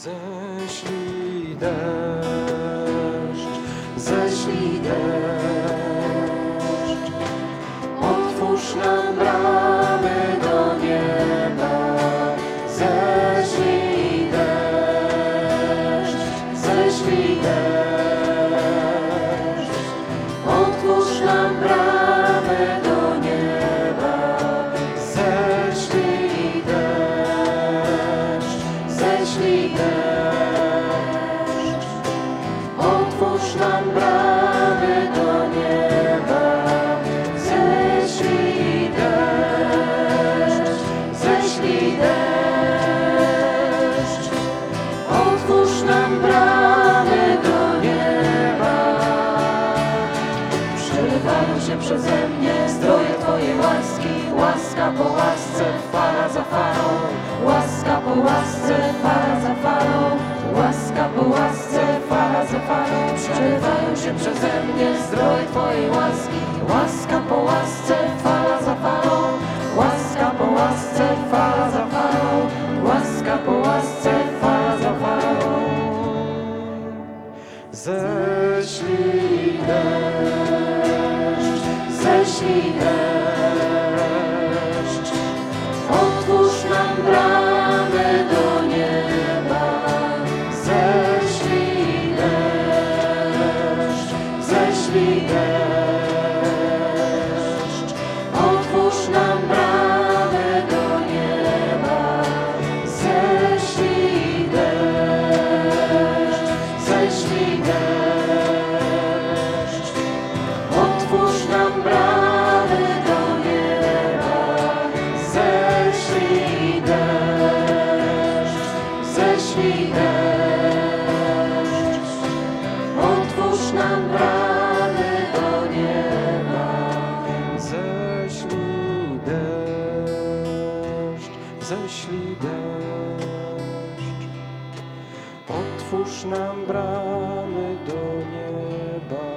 Ześlij deszcz, ześlij deszcz. Otwórz nam ześlij deszcz. Otwórz nam bramy do nieba. Ześlij deszcz, ześlij deszcz. Otwórz nam bramy do nieba. Przelewają się przeze mnie zdroje Twojej łaski, łaska po łasce, fala za falą, po łasce, fala za falą, łaska po łasce, fala za falą. Przelewają się przeze mnie zdroje Twojej łaski, łaska po łasce, fala za falą, łaska po łasce, fala za falą, łaska po łasce, fala za falą. Ześlij deszcz, ześlij deszcz. Ześlij deszcz. Otwórz nam bramy do nieba. Ześlij deszcz, ześlij deszcz. Otwórz nam bramy do nieba.